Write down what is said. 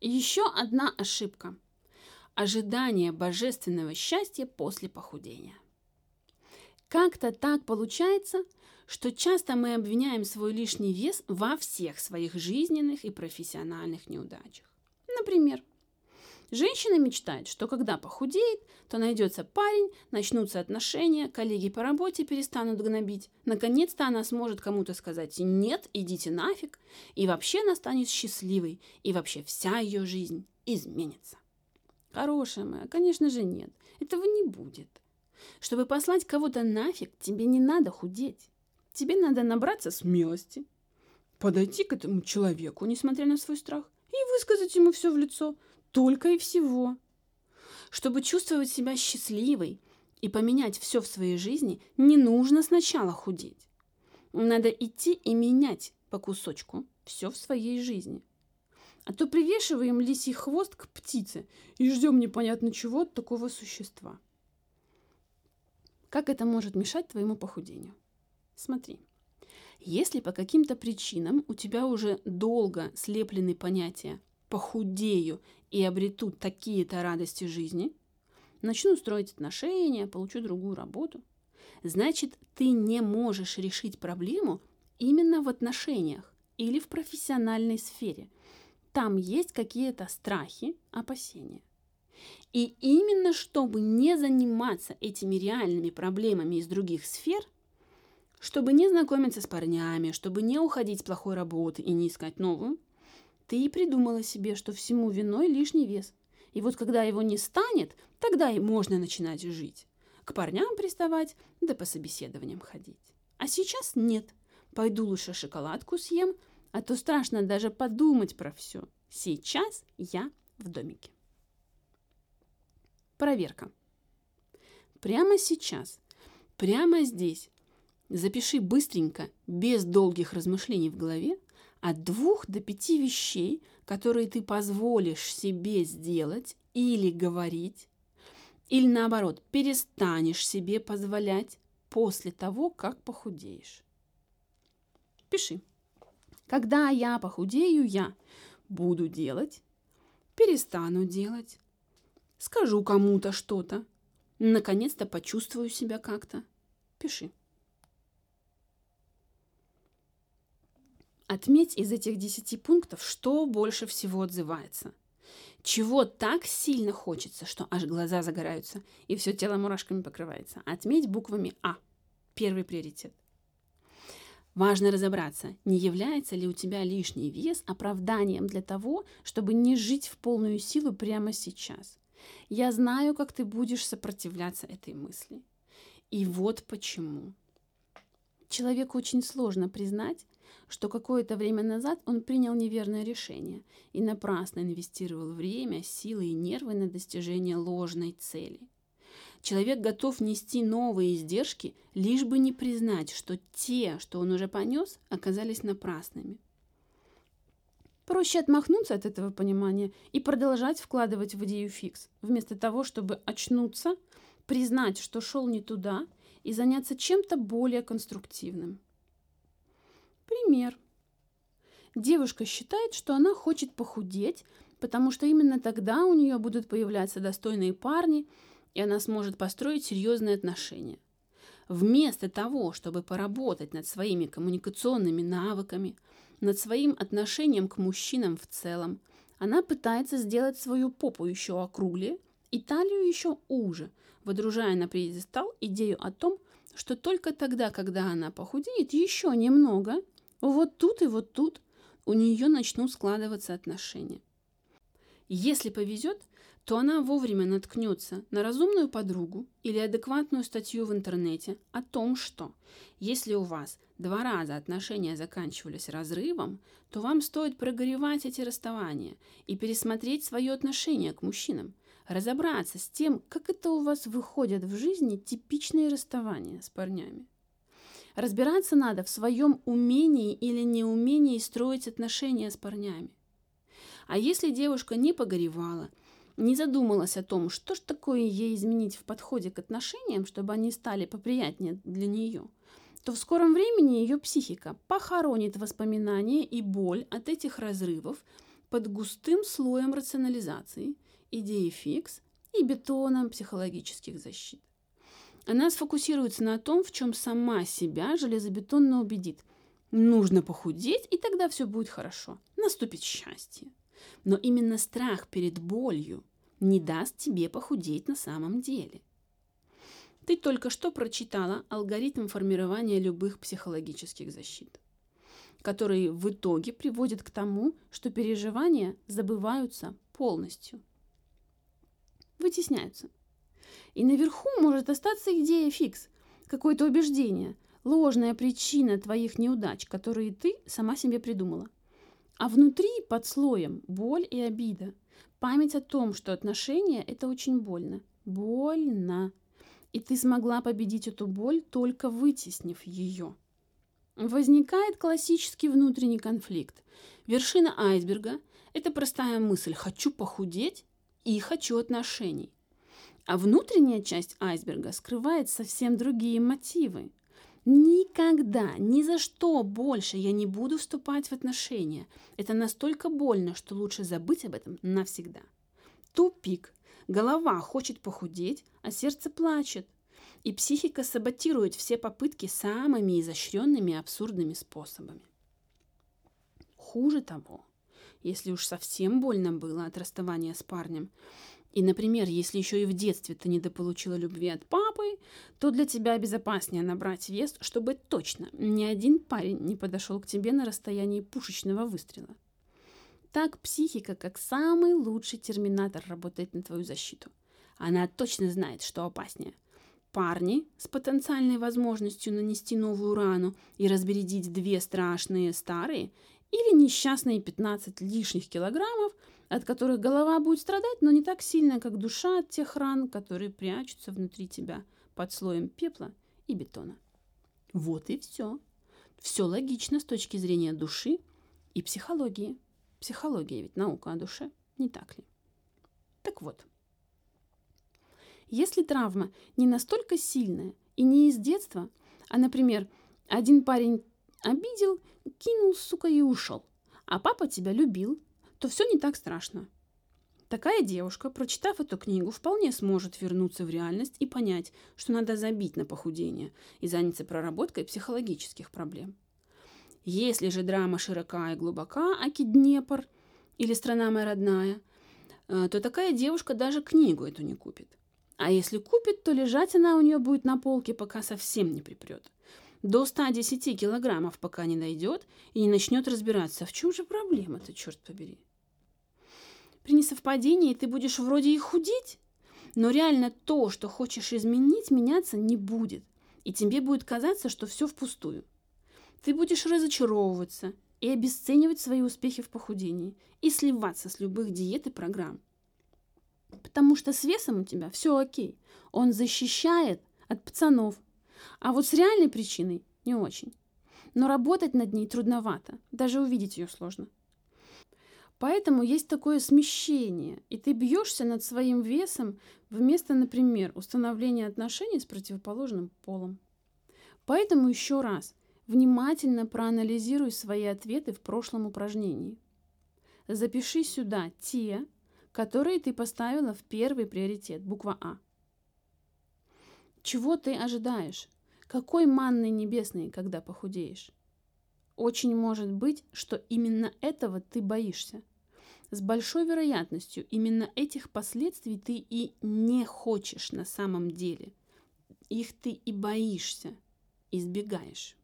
Еще одна ошибка. Ожидание божественного счастья после похудения. Как-то так получается, что часто мы обвиняем свой лишний вес во всех своих жизненных и профессиональных неудачах. Например, женщина мечтает, что когда похудеет, то найдется парень, начнутся отношения, коллеги по работе перестанут гнобить. Наконец-то она сможет кому-то сказать «нет, идите нафиг», и вообще она станет счастливой, и вообще вся ее жизнь изменится. Хорошая моя, конечно же нет, этого не будет. Чтобы послать кого-то нафиг, тебе не надо худеть. Тебе надо набраться смелости, подойти к этому человеку, несмотря на свой страх, и высказать ему все в лицо, только и всего. Чтобы чувствовать себя счастливой и поменять все в своей жизни, не нужно сначала худеть. Надо идти и менять по кусочку все в своей жизни. А то привешиваем лисий хвост к птице и ждем непонятно чего от такого существа. Как это может мешать твоему похудению? Смотри, если по каким-то причинам у тебя уже долго слеплены понятия «похудею» и обрету такие-то радости жизни, начну строить отношения, получу другую работу, значит, ты не можешь решить проблему именно в отношениях или в профессиональной сфере. Там есть какие-то страхи, опасения. И именно чтобы не заниматься этими реальными проблемами из других сфер, чтобы не знакомиться с парнями, чтобы не уходить с плохой работы и не искать новую, ты и придумала себе, что всему виной лишний вес. И вот когда его не станет, тогда и можно начинать жить. К парням приставать, да по собеседованиям ходить. А сейчас нет. Пойду лучше шоколадку съем, а то страшно даже подумать про все. Сейчас я в домике. Проверка. Прямо сейчас, прямо здесь запиши быстренько, без долгих размышлений в голове, от двух до пяти вещей, которые ты позволишь себе сделать или говорить, или наоборот, перестанешь себе позволять после того, как похудеешь. Пиши. Когда я похудею, я буду делать, перестану делать, скажу кому-то что-то, наконец-то почувствую себя как-то. Пиши. Отметь из этих десяти пунктов, что больше всего отзывается. Чего так сильно хочется, что аж глаза загораются и все тело мурашками покрывается. Отметь буквами А. Первый приоритет. Важно разобраться, не является ли у тебя лишний вес оправданием для того, чтобы не жить в полную силу прямо сейчас. Я знаю, как ты будешь сопротивляться этой мысли. И вот почему. Человеку очень сложно признать, что какое-то время назад он принял неверное решение и напрасно инвестировал время, силы и нервы на достижение ложной цели. Человек готов нести новые издержки, лишь бы не признать, что те, что он уже понес, оказались напрасными. Проще отмахнуться от этого понимания и продолжать вкладывать в идею фикс, вместо того, чтобы очнуться, признать, что шел не туда, и заняться чем-то более конструктивным. Пример. Девушка считает, что она хочет похудеть, потому что именно тогда у нее будут появляться достойные парни, и она сможет построить серьезные отношения. Вместо того, чтобы поработать над своими коммуникационными навыками, над своим отношением к мужчинам в целом. Она пытается сделать свою попу еще округлее и талию еще уже, выдружая на пьедестал идею о том, что только тогда, когда она похудеет еще немного, вот тут и вот тут у нее начнут складываться отношения. Если повезет, то она вовремя наткнется на разумную подругу или адекватную статью в интернете о том, что если у вас два раза отношения заканчивались разрывом, то вам стоит прогоревать эти расставания и пересмотреть свое отношение к мужчинам, разобраться с тем, как это у вас выходят в жизни типичные расставания с парнями. Разбираться надо в своем умении или неумении строить отношения с парнями. А если девушка не погоревала, не задумалась о том, что ж такое ей изменить в подходе к отношениям, чтобы они стали поприятнее для нее – то в скором времени ее психика похоронит воспоминания и боль от этих разрывов, под густым слоем рационализации, идеи фикс и бетоном психологических защит. Она сфокусируется на том, в чем сама себя железобетонно убедит. Нужно похудеть, и тогда все будет хорошо. Наступит счастье. Но именно страх перед болью не даст тебе похудеть на самом деле. Ты только что прочитала алгоритм формирования любых психологических защит, которые в итоге приводят к тому, что переживания забываются полностью. Вытесняются. И наверху может остаться идея фикс, какое-то убеждение, ложная причина твоих неудач, которые ты сама себе придумала. А внутри, под слоем, боль и обида. Память о том, что отношения – это очень больно. Больно. И ты смогла победить эту боль, только вытеснив ее. Возникает классический внутренний конфликт. Вершина айсберга – это простая мысль «хочу похудеть» и «хочу отношений». А внутренняя часть айсберга скрывает совсем другие мотивы. Никогда, ни за что больше я не буду вступать в отношения. Это настолько больно, что лучше забыть об этом навсегда. Тупик. Голова хочет похудеть, а сердце плачет. И психика саботирует все попытки самыми изощренными абсурдными способами. Хуже того, если уж совсем больно было от расставания с парнем, и, например, если еще и в детстве ты недополучила любви от папы, то для тебя безопаснее набрать вес, чтобы точно ни один парень не подошел к тебе на расстоянии пушечного выстрела. Так психика, как самый лучший терминатор, работает на твою защиту. Она точно знает, что опаснее. Парни с потенциальной возможностью нанести новую рану и разбередить две страшные старые или несчастные 15 лишних килограммов – от которых голова будет страдать, но не так сильно, как душа от тех ран, которые прячутся внутри тебя под слоем пепла и бетона. Вот и все. Все логично с точки зрения души и психологии. Психология ведь наука о душе, не так ли? Так вот, если травма не настолько сильная и не из детства, а, например, один парень обидел, кинул, сука, и ушел, а папа тебя любил, то все не так страшно. Такая девушка, прочитав эту книгу, вполне сможет вернуться в реальность и понять, что надо забить на похудение и заняться проработкой психологических проблем. Если же драма широка и глубока, аки Днепр или страна моя родная, э, то такая девушка даже книгу эту не купит. А если купит, то лежать она у нее будет на полке, пока совсем не припрет. До 110 килограммов пока не дойдет и не начнет разбираться, в чем же проблема-то, черт побери. При несовпадении ты будешь вроде и худеть, но реально то, что хочешь изменить, меняться не будет. И тебе будет казаться, что все впустую. Ты будешь разочаровываться и обесценивать свои успехи в похудении и сливаться с любых диет и программ. Потому что с весом у тебя все окей. Он защищает от пацанов. А вот с реальной причиной не очень. Но работать над ней трудновато. Даже увидеть ее сложно. Поэтому есть такое смещение, и ты бьешься над своим весом вместо, например, установления отношений с противоположным полом. Поэтому еще раз, внимательно проанализируй свои ответы в прошлом упражнении. Запиши сюда те, которые ты поставила в первый приоритет, буква А. Чего ты ожидаешь? Какой манны небесной, когда похудеешь? Очень может быть, что именно этого ты боишься. С большой вероятностью именно этих последствий ты и не хочешь на самом деле. Их ты и боишься, избегаешь.